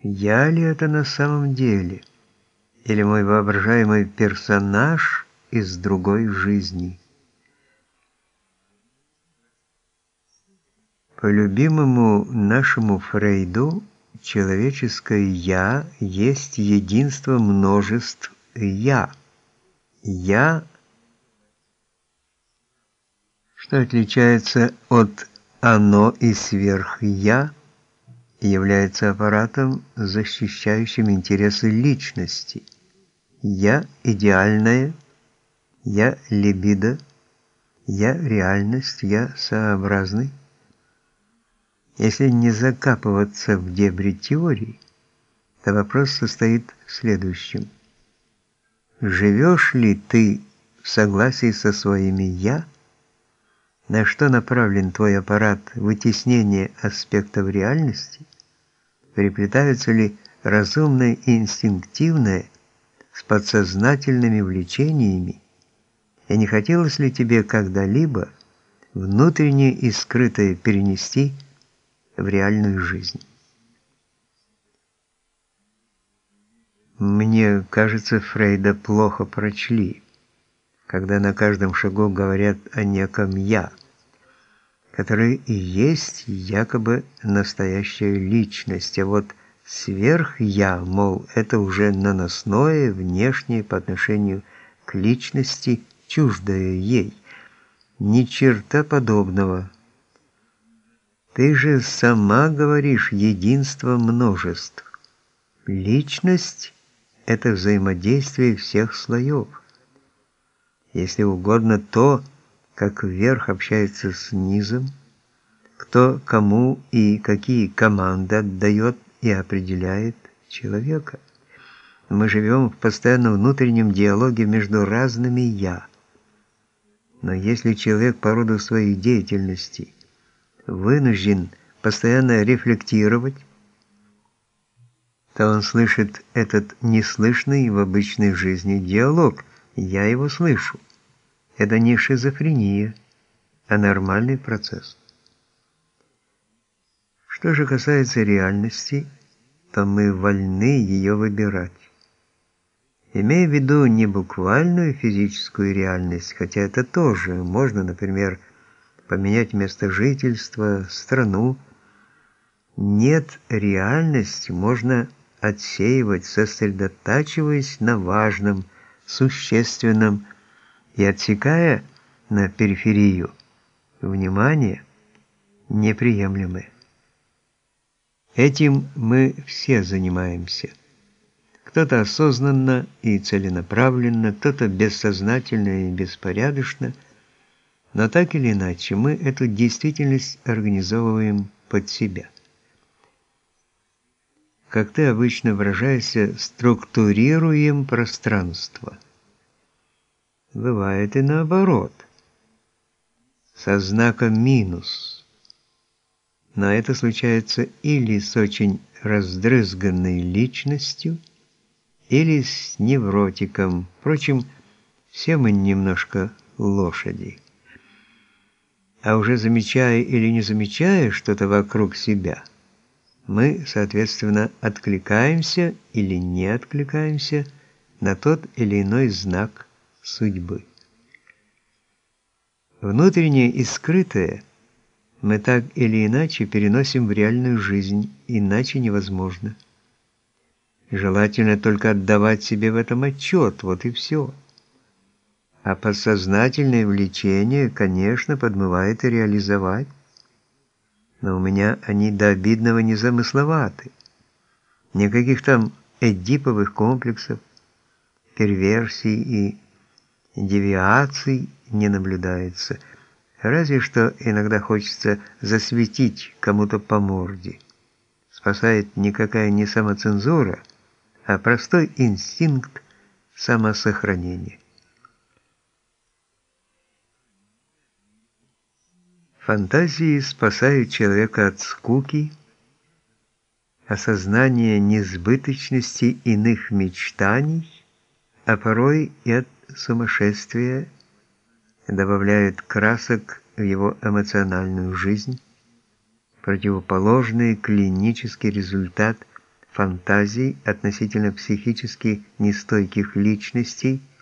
Я ли это на самом деле? Или мой воображаемый персонаж из другой жизни? По любимому нашему Фрейду, человеческое «я» есть единство множеств «я». «Я» что отличается от «оно» и «сверх-я», является аппаратом, защищающим интересы личности. «Я» идеальное, «я» либидо, «я» реальность, «я» сообразный. Если не закапываться в дебри теории, то вопрос состоит в следующем. Живешь ли ты в согласии со своими «я», на что направлен твой аппарат вытеснения аспектов реальности, переплетаются ли разумное и инстинктивное с подсознательными влечениями, и не хотелось ли тебе когда-либо внутреннее и скрытое перенести в реальную жизнь. Мне кажется, Фрейда плохо прочли, когда на каждом шагу говорят о неком «я», который и есть якобы настоящая личность, а вот сверх-я, мол, это уже наносное, внешнее по отношению к личности, чуждое ей. Ни черта подобного. Ты же сама говоришь единство множеств. Личность – это взаимодействие всех слоев. Если угодно, то – как верх общается с низом, кто кому и какие команды отдает и определяет человека. Мы живем в постоянном внутреннем диалоге между разными «я». Но если человек по роду своей деятельности вынужден постоянно рефлектировать, то он слышит этот неслышный в обычной жизни диалог, я его слышу. Это не шизофрения, а нормальный процесс. Что же касается реальности, то мы вольны ее выбирать. Имея в виду не буквальную физическую реальность, хотя это тоже можно, например, поменять место жительства, страну. Нет, реальность можно отсеивать, сосредотачиваясь на важном, существенном, и отсекая на периферию внимание неприемлемое. Этим мы все занимаемся. Кто-то осознанно и целенаправленно, кто-то бессознательно и беспорядочно, но так или иначе мы эту действительность организовываем под себя. Как ты обычно выражаешься, структурируем пространство – бывает и наоборот, со знаком минус. Но это случается или с очень раздрызганной личностью, или с невротиком. Впрочем, все мы немножко лошади. А уже замечая или не замечая что-то вокруг себя, мы, соответственно, откликаемся или не откликаемся на тот или иной знак судьбы. Внутреннее и скрытое мы так или иначе переносим в реальную жизнь, иначе невозможно. Желательно только отдавать себе в этом отчет, вот и все. А подсознательное влечение, конечно, подмывает и реализовать. Но у меня они до обидного не замысловаты. Никаких там эдиповых комплексов, перверсий и девиаций не наблюдается, разве что иногда хочется засветить кому-то по морде. Спасает никакая не самоцензура, а простой инстинкт самосохранения. Фантазии спасают человека от скуки, осознания несбыточности иных мечтаний, а порой и от сумасшествие добавляет красок в его эмоциональную жизнь, противоположный клинический результат фантазий относительно психически нестойких личностей –